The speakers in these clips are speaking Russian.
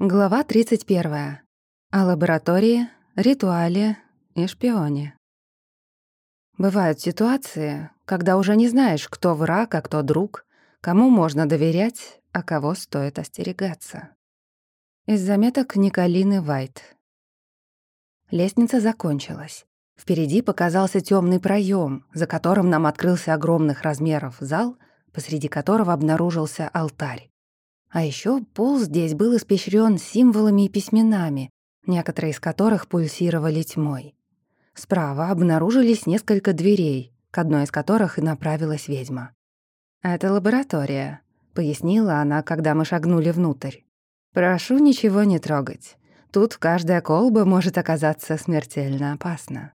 Глава 31. О лаборатории, ритуале и шпионе. Бывают ситуации, когда уже не знаешь, кто враг, а кто друг, кому можно доверять, а кого стоит остерегаться. Из заметок Николины Вайт. Лестница закончилась. Впереди показался темный проем, за которым нам открылся огромных размеров зал, посреди которого обнаружился алтарь. А еще пол здесь был испещрен символами и письменами, некоторые из которых пульсировали тьмой. Справа обнаружились несколько дверей, к одной из которых и направилась ведьма. «Это лаборатория», — пояснила она, когда мы шагнули внутрь. «Прошу ничего не трогать. Тут каждая колба может оказаться смертельно опасна».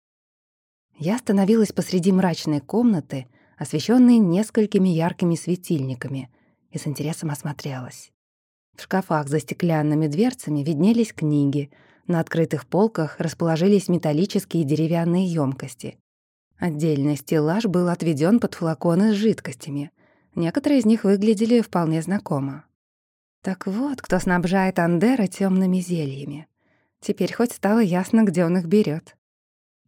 Я остановилась посреди мрачной комнаты, освещенной несколькими яркими светильниками, и с интересом осмотрелась. В шкафах за стеклянными дверцами виднелись книги, на открытых полках расположились металлические и деревянные емкости. Отдельный стеллаж был отведен под флаконы с жидкостями. Некоторые из них выглядели вполне знакомо. Так вот, кто снабжает Андера темными зельями. Теперь хоть стало ясно, где он их берет.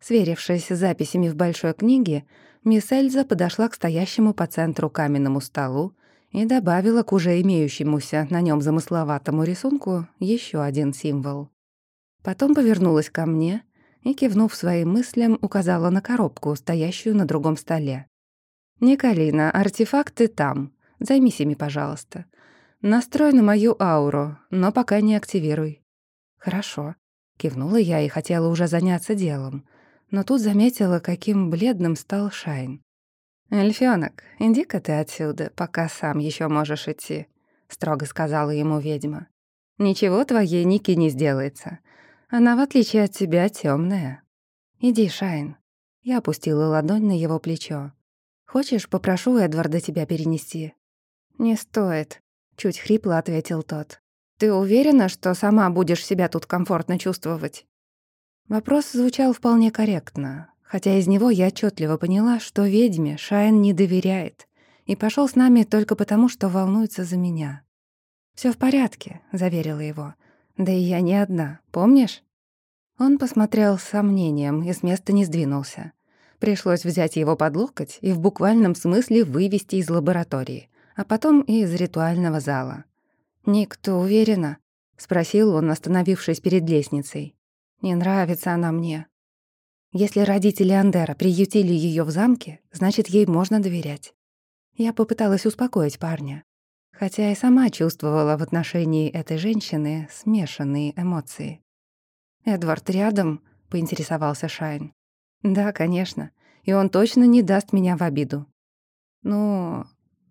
Сверившись с записями в большой книге, мисс Эльза подошла к стоящему по центру каменному столу и добавила к уже имеющемуся на нем замысловатому рисунку еще один символ. Потом повернулась ко мне и, кивнув своим мыслям, указала на коробку, стоящую на другом столе. «Николина, артефакты там. Займись ими, пожалуйста. Настрой на мою ауру, но пока не активируй». «Хорошо», — кивнула я и хотела уже заняться делом, но тут заметила, каким бледным стал Шайн. «Эльфёнок, иди-ка ты отсюда, пока сам еще можешь идти», — строго сказала ему ведьма. «Ничего твоей Ники не сделается. Она, в отличие от тебя, темная. Иди, Шайн». Я опустила ладонь на его плечо. «Хочешь, попрошу Эдварда тебя перенести?» «Не стоит», — чуть хрипло ответил тот. «Ты уверена, что сама будешь себя тут комфортно чувствовать?» Вопрос звучал вполне корректно, хотя из него я отчетливо поняла, что ведьме Шайн не доверяет и пошел с нами только потому, что волнуется за меня. Все в порядке», — заверила его. «Да и я не одна, помнишь?» Он посмотрел с сомнением и с места не сдвинулся. Пришлось взять его под локоть и в буквальном смысле вывести из лаборатории, а потом и из ритуального зала. «Ник, ты уверена?» — спросил он, остановившись перед лестницей. «Не нравится она мне. Если родители Андера приютили ее в замке, значит, ей можно доверять. Я попыталась успокоить парня, хотя и сама чувствовала в отношении этой женщины смешанные эмоции. «Эдвард рядом?» — поинтересовался Шайн. «Да, конечно, и он точно не даст меня в обиду». «Ну...»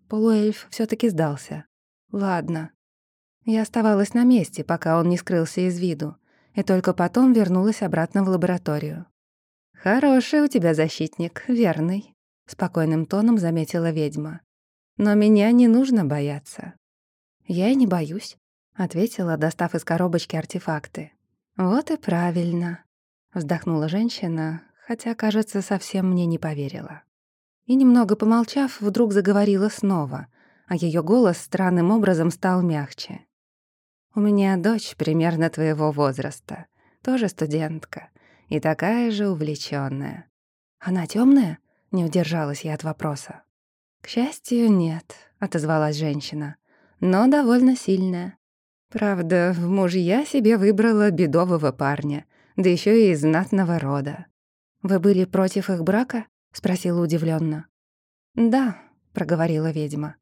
Полуэльф все таки сдался. «Ладно». Я оставалась на месте, пока он не скрылся из виду, и только потом вернулась обратно в лабораторию. «Хороший у тебя защитник, верный», — спокойным тоном заметила ведьма. «Но меня не нужно бояться». «Я и не боюсь», — ответила, достав из коробочки артефакты. «Вот и правильно», — вздохнула женщина, хотя, кажется, совсем мне не поверила. И немного помолчав, вдруг заговорила снова, а ее голос странным образом стал мягче. «У меня дочь примерно твоего возраста, тоже студентка и такая же увлечённая. «Она тёмная?» — не удержалась я от вопроса. «К счастью, нет», — отозвалась женщина, «но довольно сильная. Правда, в мужья себе выбрала бедового парня, да ещё и из знатного рода». «Вы были против их брака?» — спросила удивлённо. «Да», — проговорила ведьма.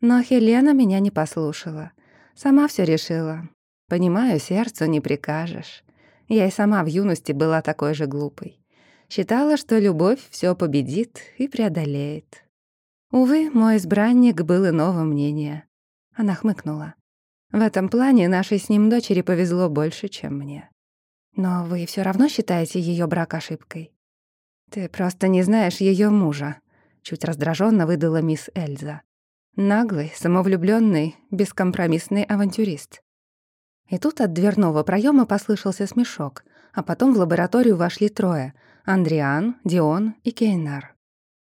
«Но Хелена меня не послушала. Сама всё решила. Понимаю, сердцу не прикажешь. Я и сама в юности была такой же глупой. Считала, что любовь все победит и преодолеет. Увы, мой избранник был иного мнения. Она хмыкнула. В этом плане нашей с ним дочери повезло больше, чем мне. Но вы все равно считаете ее брак ошибкой? Ты просто не знаешь ее мужа, чуть раздраженно выдала мисс Эльза. Наглый, самовлюбленный, бескомпромиссный авантюрист. И тут от дверного проема послышался смешок, а потом в лабораторию вошли трое — Андриан, Дион и Кейнар.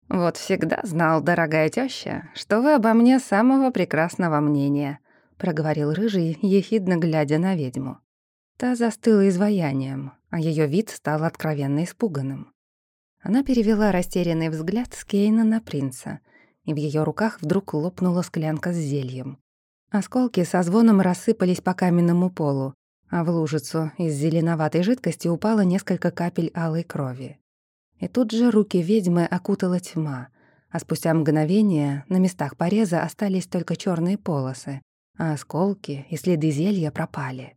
«Вот всегда знал, дорогая теща, что вы обо мне самого прекрасного мнения», — проговорил рыжий, ехидно глядя на ведьму. Та застыла изваянием, а ее вид стал откровенно испуганным. Она перевела растерянный взгляд с Кейна на принца, и в ее руках вдруг лопнула склянка с зельем. Осколки со звоном рассыпались по каменному полу, а в лужицу из зеленоватой жидкости упало несколько капель алой крови. И тут же руки ведьмы окутала тьма, а спустя мгновение на местах пореза остались только черные полосы, а осколки и следы зелья пропали.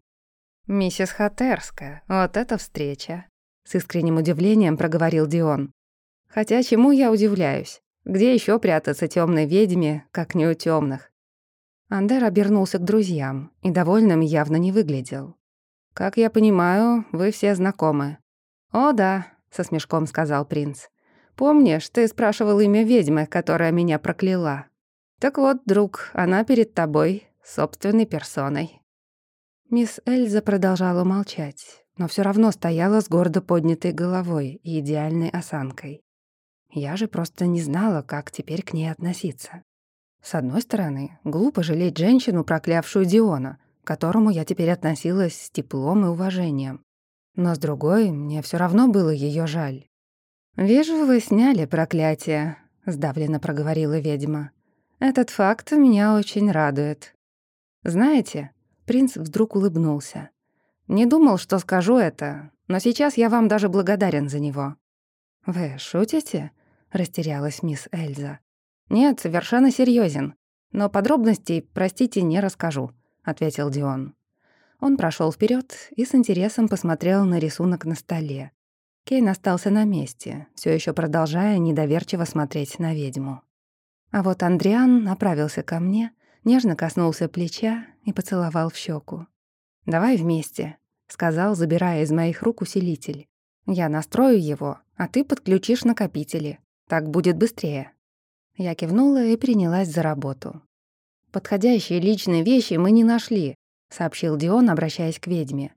«Миссис Хатерская, вот это встреча!» С искренним удивлением проговорил Дион. «Хотя чему я удивляюсь? Где еще прятаться темной ведьме, как не у темных? Андер обернулся к друзьям и довольным явно не выглядел. «Как я понимаю, вы все знакомы». «О, да», — со смешком сказал принц. «Помнишь, ты спрашивал имя ведьмы, которая меня прокляла? Так вот, друг, она перед тобой, собственной персоной». Мисс Эльза продолжала молчать, но все равно стояла с гордо поднятой головой и идеальной осанкой. Я же просто не знала, как теперь к ней относиться. С одной стороны, глупо жалеть женщину, проклявшую Диона, к которому я теперь относилась с теплом и уважением. Но с другой, мне все равно было ее жаль. «Вижу, вы сняли проклятие», — сдавленно проговорила ведьма. «Этот факт меня очень радует. Знаете, Принц вдруг улыбнулся. «Не думал, что скажу это, но сейчас я вам даже благодарен за него». «Вы шутите?» — растерялась мисс Эльза. «Нет, совершенно серьезен. Но подробностей, простите, не расскажу», — ответил Дион. Он прошел вперед и с интересом посмотрел на рисунок на столе. Кейн остался на месте, все еще продолжая недоверчиво смотреть на ведьму. А вот Андриан направился ко мне — нежно коснулся плеча и поцеловал в щеку. «Давай вместе», — сказал, забирая из моих рук усилитель. «Я настрою его, а ты подключишь накопители. Так будет быстрее». Я кивнула и принялась за работу. «Подходящие личные вещи мы не нашли», — сообщил Дион, обращаясь к ведьме.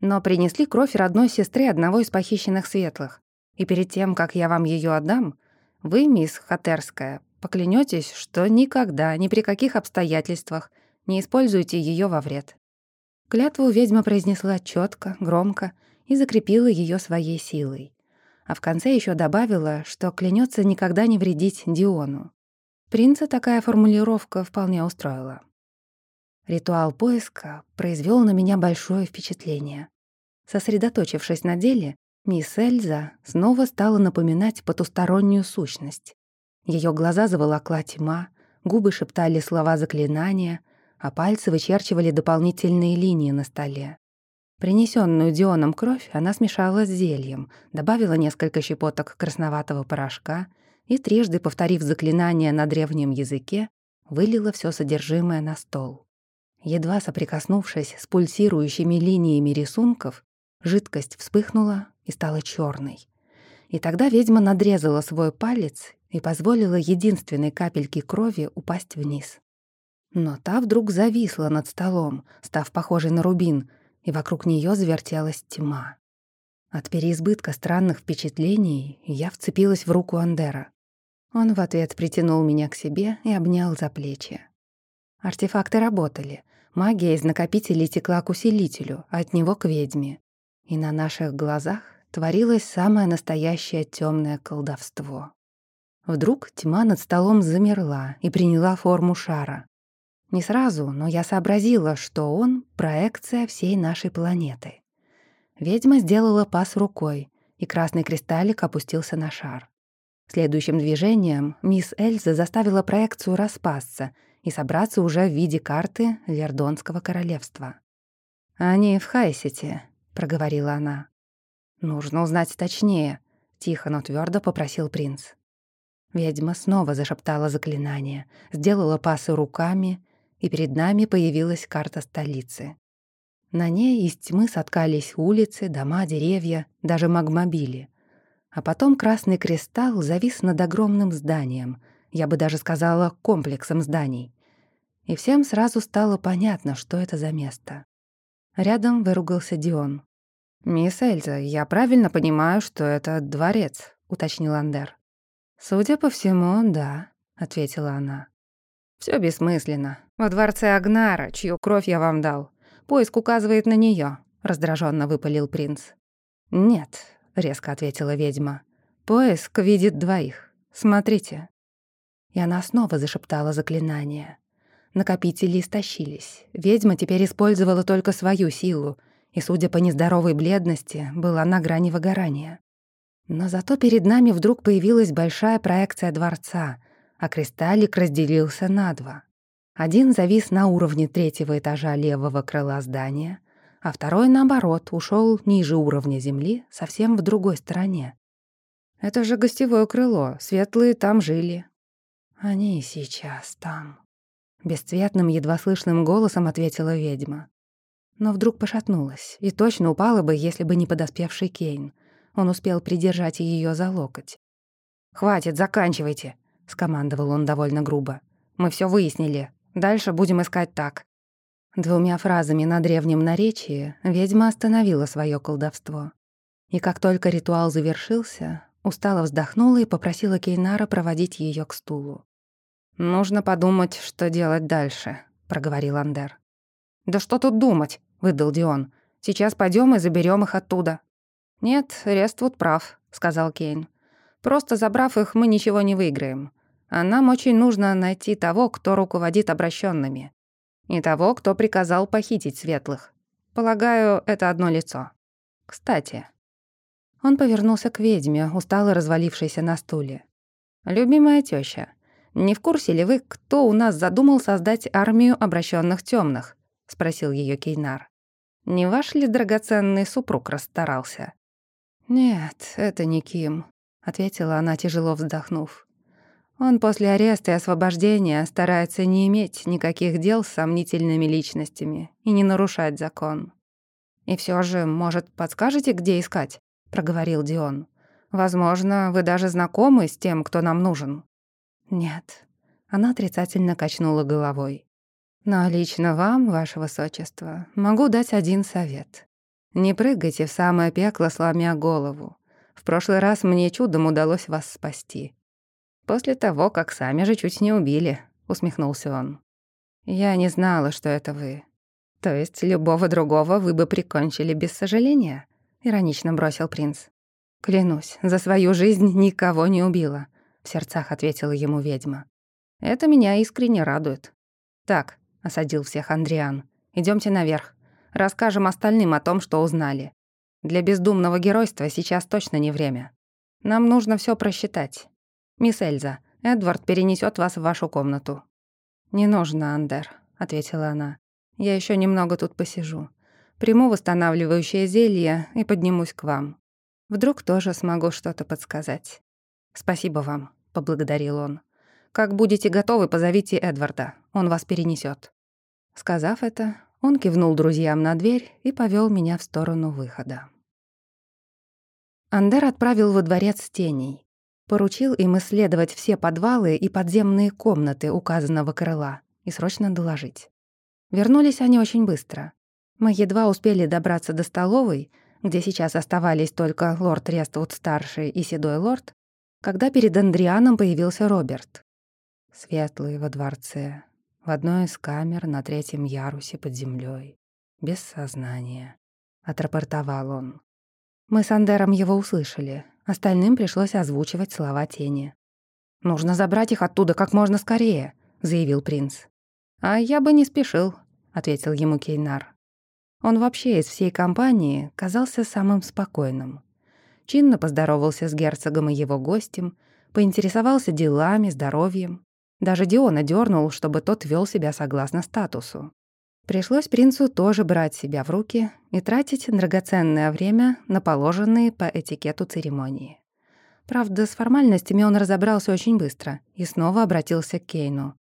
«Но принесли кровь родной сестры одного из похищенных светлых. И перед тем, как я вам ее отдам, вы, мисс Хатерская, Поклянетесь, что никогда, ни при каких обстоятельствах не используете ее во вред». Клятву ведьма произнесла четко, громко и закрепила ее своей силой. А в конце еще добавила, что клянется никогда не вредить Диону. Принца такая формулировка вполне устроила. Ритуал поиска произвел на меня большое впечатление. Сосредоточившись на деле, мисс Эльза снова стала напоминать потустороннюю сущность. Ее глаза заволокла тьма, губы шептали слова заклинания, а пальцы вычерчивали дополнительные линии на столе. Принесенную Дионом кровь она смешала с зельем, добавила несколько щепоток красноватого порошка и, трижды повторив заклинание на древнем языке, вылила все содержимое на стол. Едва соприкоснувшись с пульсирующими линиями рисунков, жидкость вспыхнула и стала черной. И тогда ведьма надрезала свой палец и позволила единственной капельке крови упасть вниз. Но та вдруг зависла над столом, став похожей на рубин, и вокруг нее завертелась тьма. От переизбытка странных впечатлений я вцепилась в руку Андера. Он в ответ притянул меня к себе и обнял за плечи. Артефакты работали. Магия из накопителей текла к усилителю, от него к ведьме. И на наших глазах творилось самое настоящее темное колдовство. Вдруг тьма над столом замерла и приняла форму шара. Не сразу, но я сообразила, что он — проекция всей нашей планеты. Ведьма сделала пас рукой, и красный кристаллик опустился на шар. Следующим движением мисс Эльза заставила проекцию распасться и собраться уже в виде карты Лердонского королевства. «Они в Хайсете», — проговорила она. «Нужно узнать точнее», — тихо, но твердо попросил принц. Ведьма снова зашептала заклинание, сделала пасы руками, и перед нами появилась карта столицы. На ней из тьмы соткались улицы, дома, деревья, даже магмобили. А потом красный кристалл завис над огромным зданием, я бы даже сказала, комплексом зданий. И всем сразу стало понятно, что это за место. Рядом выругался Дион. «Мисс Эльза, я правильно понимаю, что это дворец», — уточнил Андер. «Судя по всему, да», — ответила она. Все бессмысленно. Во дворце Агнара, чью кровь я вам дал. Поиск указывает на нее, раздраженно выпалил принц. Нет, резко ответила ведьма. Поиск видит двоих. Смотрите. И она снова зашептала заклинание. Накопители истощились. Ведьма теперь использовала только свою силу, и, судя по нездоровой бледности, была на грани выгорания. Но зато перед нами вдруг появилась большая проекция дворца, а кристаллик разделился на два. Один завис на уровне третьего этажа левого крыла здания, а второй, наоборот, ушел ниже уровня земли, совсем в другой стороне. «Это же гостевое крыло, светлые там жили». «Они сейчас там», — бесцветным, едва слышным голосом ответила ведьма. Но вдруг пошатнулась и точно упала бы, если бы не подоспевший Кейн — он успел придержать ее за локоть. «Хватит, заканчивайте», — скомандовал он довольно грубо. «Мы все выяснили. Дальше будем искать так». Двумя фразами на древнем наречии ведьма остановила свое колдовство. И как только ритуал завершился, устало вздохнула и попросила Кейнара проводить ее к стулу. «Нужно подумать, что делать дальше», — проговорил Андер. «Да что тут думать?» — выдал Дион. «Сейчас пойдем и заберем их оттуда». «Нет, Рествуд прав», — сказал Кейн. «Просто забрав их, мы ничего не выиграем. А нам очень нужно найти того, кто руководит обращенными, и того, кто приказал похитить светлых. Полагаю, это одно лицо. Кстати...» Он повернулся к ведьме, устало развалившейся на стуле. «Любимая тёща, не в курсе ли вы, кто у нас задумал создать армию обращенных темных? спросил её Кейнар. «Не ваш ли драгоценный супруг расстарался?» «Нет, это не Ким», — ответила она, тяжело вздохнув. «Он после ареста и освобождения старается не иметь никаких дел с сомнительными личностями и не нарушать закон». «И все же, может, подскажете, где искать?» — проговорил Дион. «Возможно, вы даже знакомы с тем, кто нам нужен». «Нет». Она отрицательно качнула головой. «Но лично вам, ваше высочество, могу дать один совет. Не прыгайте в самое пекло, сломя голову. В прошлый раз мне чудом удалось вас спасти. После того, как сами же чуть не убили, усмехнулся он. Я не знала, что это вы. То есть любого другого вы бы прикончили без сожаления? Иронично бросил принц. Клянусь, за свою жизнь никого не убила, в сердцах ответила ему ведьма. Это меня искренне радует. Так, осадил всех Андриан. Идемте наверх. Расскажем остальным о том, что узнали. Для бездумного геройства сейчас точно не время. Нам нужно все просчитать. Мисс Эльза, Эдвард перенесет вас в вашу комнату». «Не нужно, Андер», — ответила она. «Я еще немного тут посижу. Приму восстанавливающее зелье и поднимусь к вам. Вдруг тоже смогу что-то подсказать». «Спасибо вам», — поблагодарил он. «Как будете готовы, позовите Эдварда. Он вас перенесет. Сказав это, он кивнул друзьям на дверь и повел меня в сторону выхода. Андер отправил во дворец теней. Поручил им исследовать все подвалы и подземные комнаты указанного крыла и срочно доложить. Вернулись они очень быстро. Мы едва успели добраться до столовой, где сейчас оставались только лорд Рествуд-старший и седой лорд, когда перед Андрианом появился Роберт. Светлый во дворце, в одной из камер на третьем ярусе под землей, без сознания. Отрапортовал он. Мы с Андером его услышали. Остальным пришлось озвучивать слова тени. «Нужно забрать их оттуда как можно скорее», — заявил принц. «А я бы не спешил», — ответил ему Кейнар. Он вообще из всей компании казался самым спокойным. Чинно поздоровался с герцогом и его гостем, поинтересовался делами, здоровьем. Даже Диона дернул, чтобы тот вел себя согласно статусу. Пришлось принцу тоже брать себя в руки и тратить драгоценное время на положенные по этикету церемонии. Правда, с формальностями он разобрался очень быстро и снова обратился к Кейну.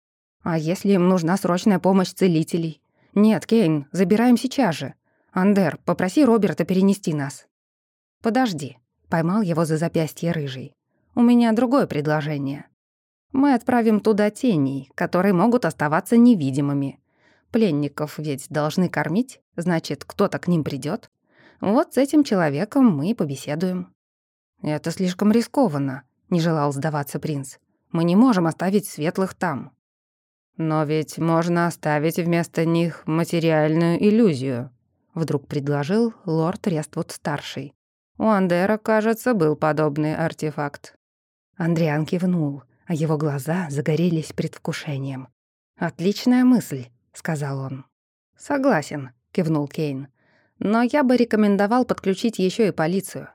«А если им нужна срочная помощь целителей?» «Нет, Кейн, забираем сейчас же. Андер, попроси Роберта перенести нас». «Подожди», — поймал его за запястье рыжий. «У меня другое предложение. Мы отправим туда теней, которые могут оставаться невидимыми. Пленников ведь должны кормить, значит, кто-то к ним придет. Вот с этим человеком мы и побеседуем». «Это слишком рискованно», — не желал сдаваться принц. «Мы не можем оставить светлых там». Но ведь можно оставить вместо них материальную иллюзию, вдруг предложил лорд Рествуд-старший. У Андера, кажется, был подобный артефакт. Андриан кивнул, а его глаза загорелись предвкушением. «Отличная мысль», — сказал он. «Согласен», — кивнул Кейн. «Но я бы рекомендовал подключить еще и полицию.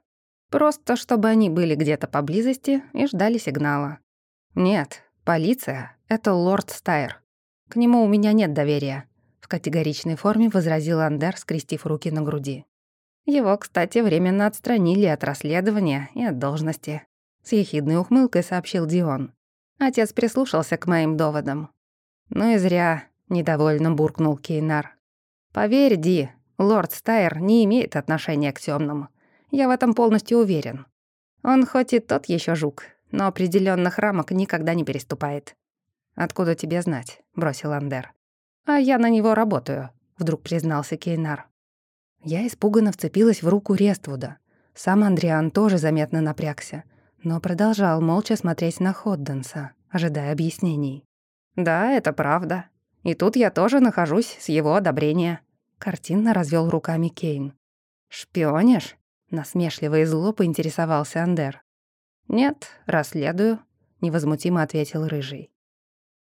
Просто чтобы они были где-то поблизости и ждали сигнала. Нет, полиция — это лорд Стайр. К нему у меня нет доверия», — в категоричной форме возразил Андер, скрестив руки на груди. Его, кстати, временно отстранили от расследования и от должности. С ехидной ухмылкой сообщил Дион. Отец прислушался к моим доводам. «Ну и зря», — недовольно буркнул Кейнар. «Поверь, Ди, лорд Стайр не имеет отношения к темному. Я в этом полностью уверен. Он хоть и тот еще жук, но определенных рамок никогда не переступает. «Откуда тебе знать?» — бросил Андер. «А я на него работаю», — вдруг признался Кейнар. Я испуганно вцепилась в руку Рествуда. Сам Андриан тоже заметно напрягся, но продолжал молча смотреть на Ходденса, ожидая объяснений. «Да, это правда. И тут я тоже нахожусь с его одобрения», — картинно развел руками Кейн. «Шпионишь?» Насмешливо и зло поинтересовался Андер. «Нет, расследую», — невозмутимо ответил Рыжий.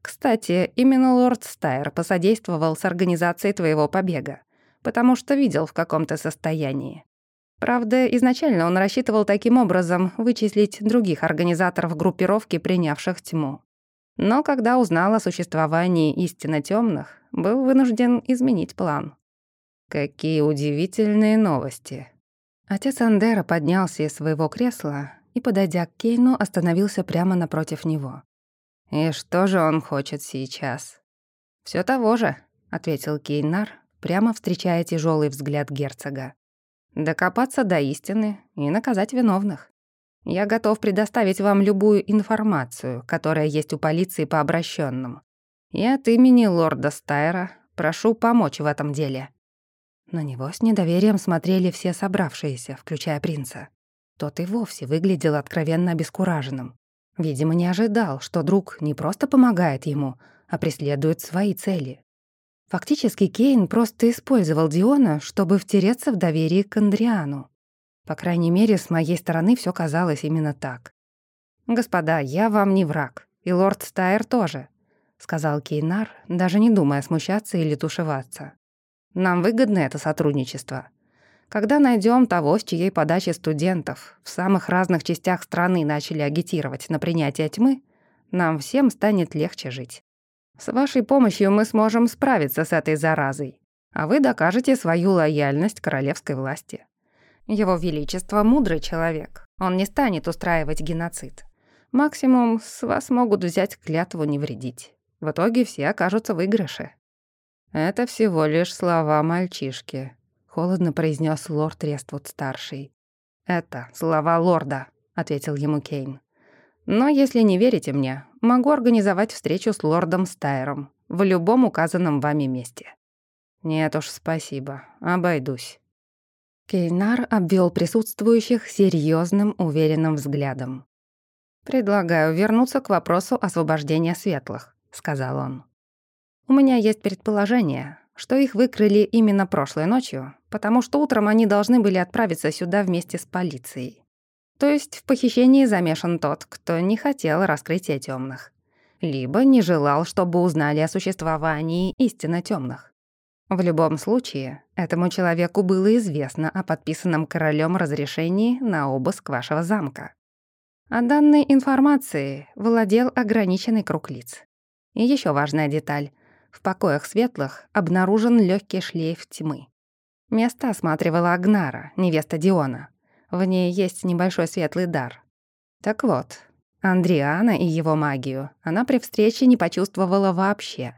«Кстати, именно лорд Стайр посодействовал с организацией твоего побега, потому что видел, в каком то состоянии. Правда, изначально он рассчитывал таким образом вычислить других организаторов группировки, принявших тьму. Но когда узнал о существовании истинно темных, был вынужден изменить план. «Какие удивительные новости», Отец Андера поднялся из своего кресла и, подойдя к Кейну, остановился прямо напротив него. «И что же он хочет сейчас?» Все того же», — ответил Кейнар, прямо встречая тяжелый взгляд герцога. «Докопаться до истины и наказать виновных. Я готов предоставить вам любую информацию, которая есть у полиции по обращенным. И от имени лорда Стайра прошу помочь в этом деле». На него с недоверием смотрели все собравшиеся, включая принца. Тот и вовсе выглядел откровенно обескураженным. Видимо, не ожидал, что друг не просто помогает ему, а преследует свои цели. Фактически Кейн просто использовал Диона, чтобы втереться в доверие к Андриану. По крайней мере, с моей стороны все казалось именно так. «Господа, я вам не враг, и лорд Стайр тоже», — сказал Кейнар, даже не думая смущаться или тушеваться. Нам выгодно это сотрудничество. Когда найдем того, с чьей подачи студентов в самых разных частях страны начали агитировать на принятие тьмы, нам всем станет легче жить. С вашей помощью мы сможем справиться с этой заразой, а вы докажете свою лояльность королевской власти. Его Величество — мудрый человек, он не станет устраивать геноцид. Максимум с вас могут взять клятву не вредить. В итоге все окажутся в выигрыше. «Это всего лишь слова мальчишки», — холодно произнес лорд Рествуд-старший. «Это слова лорда», — ответил ему Кейн. «Но если не верите мне, могу организовать встречу с лордом Стайром в любом указанном вами месте». «Нет уж, спасибо, обойдусь». Кейнар обвел присутствующих серьезным, уверенным взглядом. «Предлагаю вернуться к вопросу освобождения светлых», — сказал он. У меня есть предположение, что их выкрыли именно прошлой ночью, потому что утром они должны были отправиться сюда вместе с полицией. То есть в похищении замешан тот, кто не хотел раскрытия темных, либо не желал, чтобы узнали о существовании истинно темных. В любом случае, этому человеку было известно о подписанном королем разрешении на обыск вашего замка. А данной информацией владел ограниченный круг лиц. И еще важная деталь — в покоях светлых обнаружен легкий шлейф тьмы. Место осматривала Агнара, невеста Диона. В ней есть небольшой светлый дар. Так вот, Андриана и его магию она при встрече не почувствовала вообще.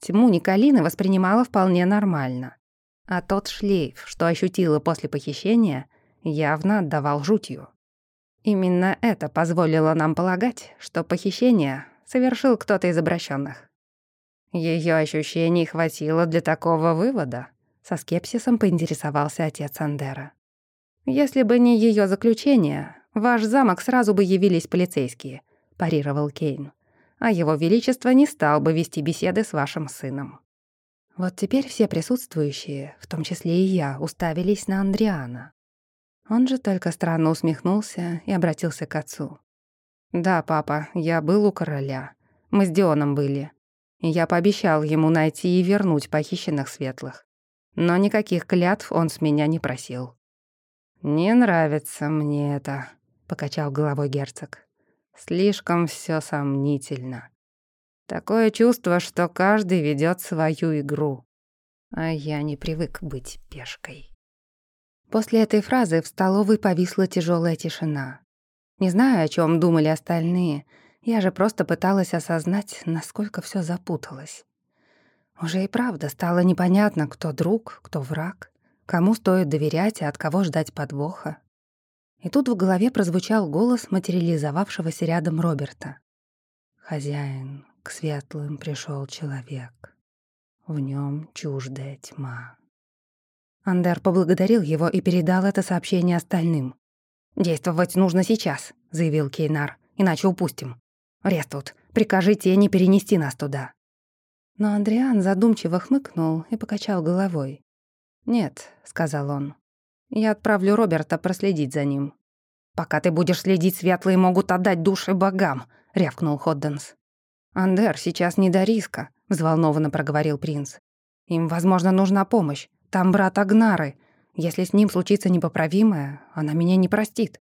Тьму Николины воспринимала вполне нормально. А тот шлейф, что ощутила после похищения, явно отдавал жутью. Именно это позволило нам полагать, что похищение совершил кто-то из обращенных. Ее ощущений хватило для такого вывода? Со скепсисом поинтересовался отец Андера. Если бы не ее заключение, ваш замок сразу бы явились полицейские, парировал Кейн. А его величество не стал бы вести беседы с вашим сыном». Вот теперь все присутствующие, в том числе и я, уставились на Андриана. Он же только странно усмехнулся и обратился к отцу. «Да, папа, я был у короля. Мы с Дионом были. Я пообещал ему найти и вернуть похищенных светлых. Но никаких клятв он с меня не просил». «Не нравится мне это», — покачал головой герцог. «Слишком все сомнительно. Такое чувство, что каждый ведет свою игру. А я не привык быть пешкой». После этой фразы в столовой повисла тяжелая тишина. Не знаю, о чем думали остальные, я же просто пыталась осознать, насколько все запуталось. Уже и правда стало непонятно, кто друг, кто враг, кому стоит доверять, а от кого ждать подвоха. И тут в голове прозвучал голос материализовавшегося рядом Роберта. «Хозяин, к светлым пришел человек. В нем чуждая тьма». Андер поблагодарил его и передал это сообщение остальным. «Действовать нужно сейчас», — заявил Кейнар, — «иначе упустим. Рествуд, прикажите не перенести нас туда». Но Андриан задумчиво хмыкнул и покачал головой. «Нет», — сказал он, — «я отправлю Роберта проследить за ним». «Пока ты будешь следить, светлые могут отдать души богам», — рявкнул Ходденс. «Андер, сейчас не до риска», — взволнованно проговорил принц. «Им, возможно, нужна помощь. Там брат Агнары. Если с ним случится непоправимое, она меня не простит».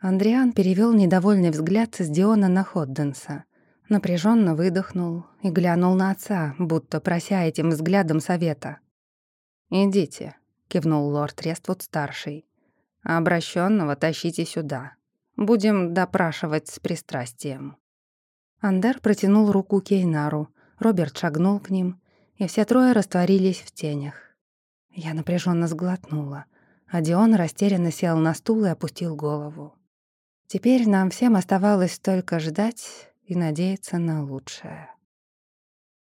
Андриан перевел недовольный взгляд с Диона на Ходденса. Напряженно выдохнул и глянул на отца, будто прося этим взглядом совета. «Идите», — кивнул лорд Рествуд-старший. «А обращенного тащите сюда. Будем допрашивать с пристрастием». Андер протянул руку Кейнару, Роберт шагнул к ним, и все трое растворились в тенях. Я напряженно сглотнула, а Дион растерянно сел на стул и опустил голову. Теперь нам всем оставалось только ждать и надеяться на лучшее.